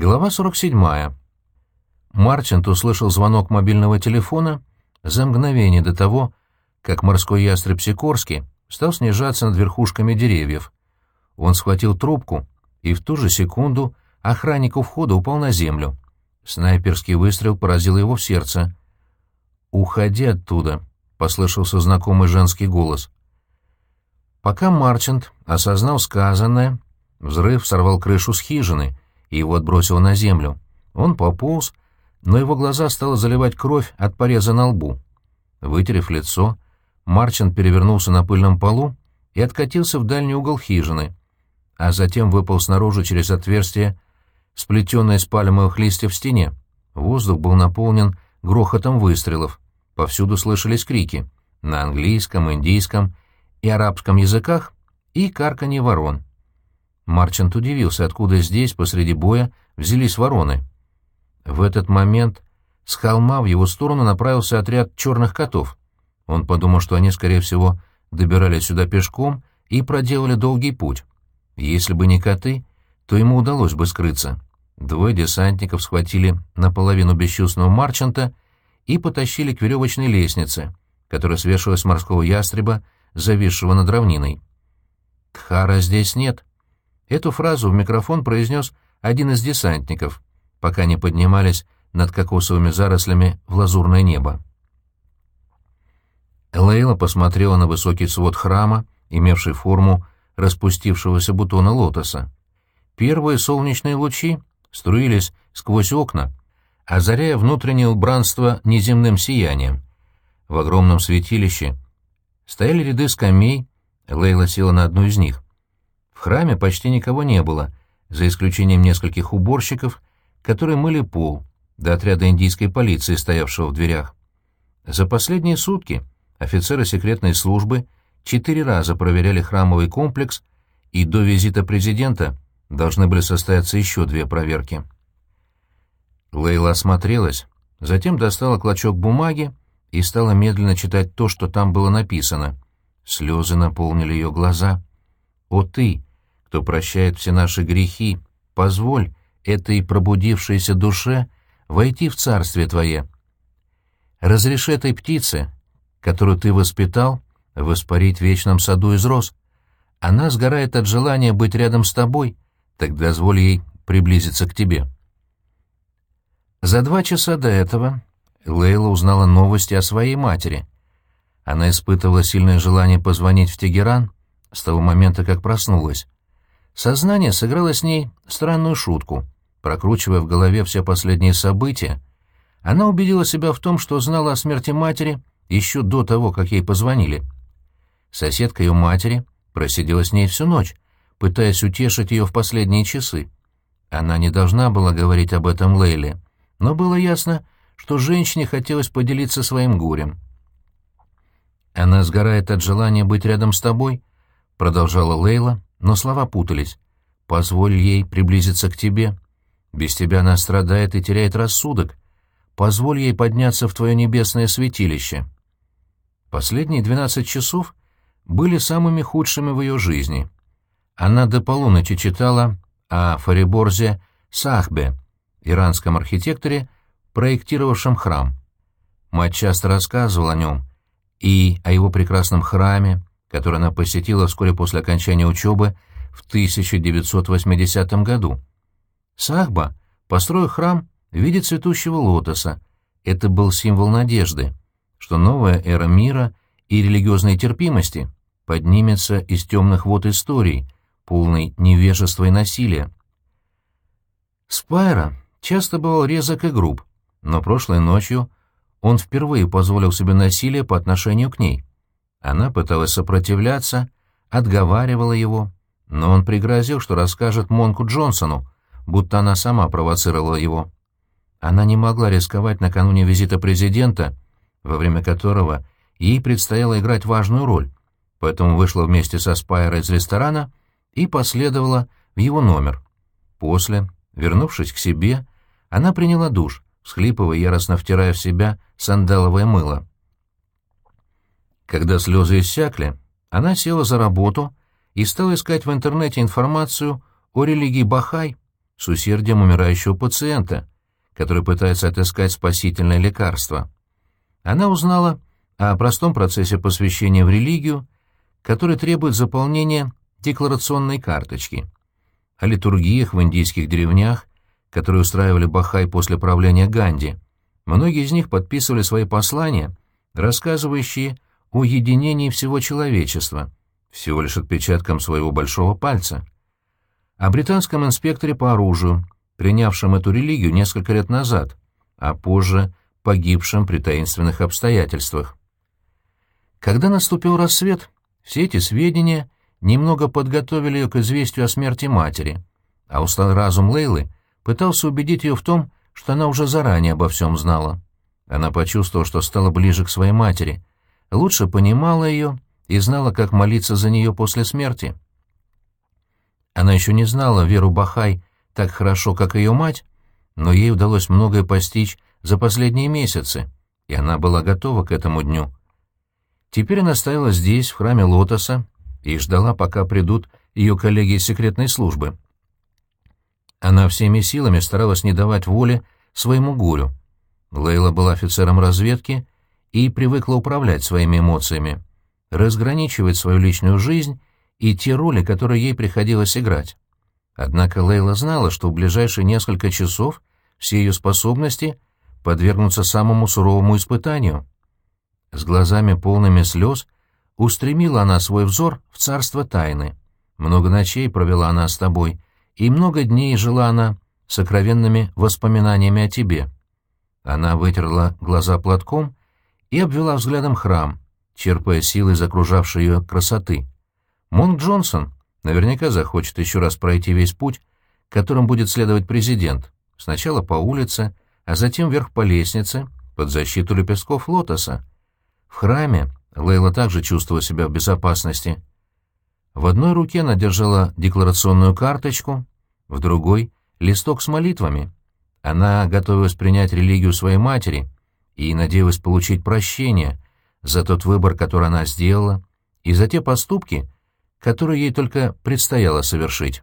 Глава 47. Мартинт услышал звонок мобильного телефона за мгновение до того, как морской ястреб Сикорский стал снижаться над верхушками деревьев. Он схватил трубку, и в ту же секунду охранник у входа упал на землю. Снайперский выстрел поразил его в сердце. «Уходи оттуда», — послышался знакомый женский голос. Пока Марчант осознал сказанное, взрыв сорвал крышу с хижины, и его отбросило на землю. Он пополз, но его глаза стало заливать кровь от пореза на лбу. Вытерев лицо, Марчант перевернулся на пыльном полу и откатился в дальний угол хижины, а затем выпал снаружи через отверстие, сплетенное из пальмовых листьев в стене. Воздух был наполнен грохотом выстрелов. Повсюду слышались крики на английском, индийском и арабском языках и карканье ворон. Марчант удивился, откуда здесь, посреди боя, взялись вороны. В этот момент с холма в его сторону направился отряд черных котов. Он подумал, что они, скорее всего, добирались сюда пешком и проделали долгий путь. Если бы не коты, то ему удалось бы скрыться. Двое десантников схватили наполовину бесчувственного Марчанта и потащили к веревочной лестнице, которая свешивалась с морского ястреба, зависшего над равниной. «Тхара здесь нет», Эту фразу в микрофон произнес один из десантников, пока не поднимались над кокосовыми зарослями в лазурное небо. Лейла посмотрела на высокий свод храма, имевший форму распустившегося бутона лотоса. Первые солнечные лучи струились сквозь окна, озаряя внутреннее убранство неземным сиянием. В огромном святилище стояли ряды скамей, Лейла села на одну из них. В храме почти никого не было, за исключением нескольких уборщиков, которые мыли пол, до отряда индийской полиции, стоявшего в дверях. За последние сутки офицеры секретной службы четыре раза проверяли храмовый комплекс, и до визита президента должны были состояться еще две проверки. Лейла осмотрелась, затем достала клочок бумаги и стала медленно читать то, что там было написано. Слезы наполнили ее глаза. «О ты, кто прощает все наши грехи, позволь этой пробудившейся душе войти в царствие Твое. Разреши этой птице, которую Ты воспитал, воспарить в вечном саду из роз. Она сгорает от желания быть рядом с Тобой, так дозволь ей приблизиться к Тебе. За два часа до этого Лейла узнала новости о своей матери. Она испытывала сильное желание позвонить в Тегеран с того момента, как проснулась. Сознание сыграло с ней странную шутку. Прокручивая в голове все последние события, она убедила себя в том, что знала о смерти матери еще до того, как ей позвонили. Соседка ее матери просидела с ней всю ночь, пытаясь утешить ее в последние часы. Она не должна была говорить об этом Лейле, но было ясно, что женщине хотелось поделиться своим горем. «Она сгорает от желания быть рядом с тобой», — продолжала Лейла, но слова путались. «Позволь ей приблизиться к тебе. Без тебя она страдает и теряет рассудок. Позволь ей подняться в твое небесное святилище». Последние двенадцать часов были самыми худшими в ее жизни. Она до полуночи читала о Фариборзе Сахбе, иранском архитекторе, проектировавшем храм. Мать часто рассказывала о нем и о его прекрасном храме, который она посетила вскоре после окончания учебы в 1980 году. Сахба, построив храм в виде цветущего лотоса, это был символ надежды, что новая эра мира и религиозной терпимости поднимется из темных вод истории, полной невежества и насилия. Спайра часто бывал резок и груб, но прошлой ночью он впервые позволил себе насилие по отношению к ней. Она пыталась сопротивляться, отговаривала его, но он пригрозил, что расскажет Монку Джонсону, будто она сама провоцировала его. Она не могла рисковать накануне визита президента, во время которого ей предстояло играть важную роль, поэтому вышла вместе со Спайро из ресторана и последовала в его номер. После, вернувшись к себе, она приняла душ, всхлипывая яростно втирая в себя сандаловое мыло. Когда слезы иссякли, она села за работу и стала искать в интернете информацию о религии Бахай, с усердием умирающего пациента, который пытается отыскать спасительное лекарство. Она узнала о простом процессе посвящения в религию, который требует заполнения декларационной карточки, о литургиях в индийских деревнях, которые устраивали Бахай после правления Ганди. Многие из них подписывали свои послания, рассказывающие о единении всего человечества, всего лишь отпечатком своего большого пальца. О британском инспекторе по оружию, принявшем эту религию несколько лет назад, а позже погибшем при таинственных обстоятельствах. Когда наступил рассвет, все эти сведения немного подготовили ее к известию о смерти матери, а усталый разум Лейлы пытался убедить ее в том, что она уже заранее обо всем знала. Она почувствовала, что стала ближе к своей матери, лучше понимала ее и знала, как молиться за нее после смерти. Она еще не знала Веру Бахай так хорошо, как ее мать, но ей удалось многое постичь за последние месяцы, и она была готова к этому дню. Теперь она стояла здесь, в храме Лотоса, и ждала, пока придут ее коллеги из секретной службы. Она всеми силами старалась не давать воли своему горю. Лейла была офицером разведки и привыкла управлять своими эмоциями, разграничивать свою личную жизнь и те роли, которые ей приходилось играть. Однако Лейла знала, что в ближайшие несколько часов все ее способности подвергнутся самому суровому испытанию. С глазами полными слез устремила она свой взор в царство тайны. Много ночей провела она с тобой, и много дней жила она сокровенными воспоминаниями о тебе. Она вытерла глаза платком и обвела взглядом храм, черпая силы из окружавшей ее красоты. Монг Джонсон наверняка захочет еще раз пройти весь путь, которым будет следовать президент, сначала по улице, а затем вверх по лестнице, под защиту лепестков лотоса. В храме Лейла также чувствовала себя в безопасности. В одной руке она держала декларационную карточку, в другой — листок с молитвами. Она готовилась принять религию своей матери и надеялась получить прощение за тот выбор, который она сделала, и за те поступки, которые ей только предстояло совершить.